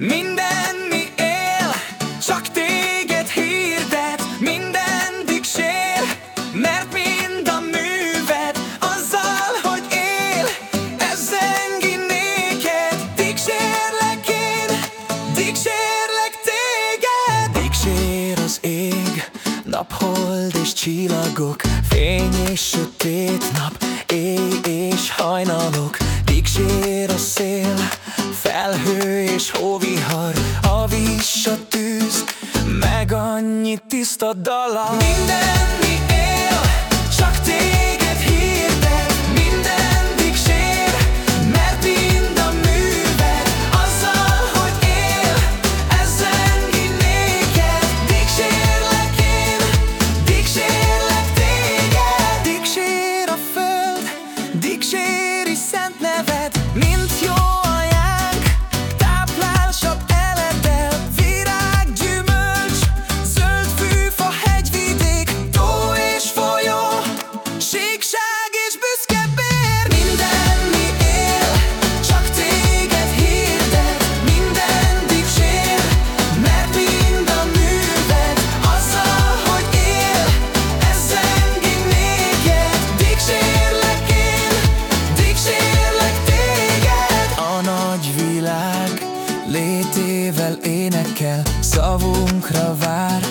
Minden, mi él, csak téged hirdet Minden dicsér, mert mind a műved Azzal, hogy él, ez zengi néked Dicsérlek én, dicsérlek téged. Dicsér az ég, naphold és csillagok Fény és sötét nap, éj és hajnalok. Dicsér a annyi tiszta dala. Minden, mi él, csak téged hirdet Minden dicsér, mert mind a műved. Azzal, hogy él, ez zengi néked Dicsérlek én, dicsérlek téged. Dicsér a föld, dicséri létével énekel Szavunkra vár,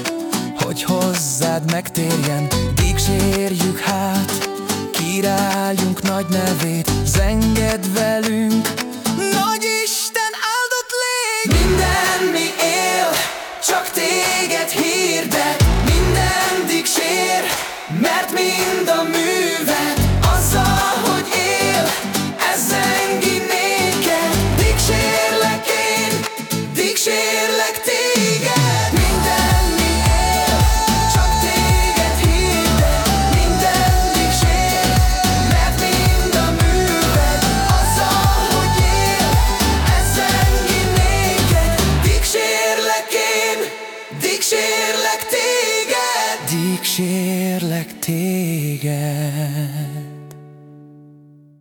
hogy hozzád megtérjen. Dicsérjük hát, királyunk nagy nevét Zenged velünk, nagy Isten áldott légy Dicsérlek téged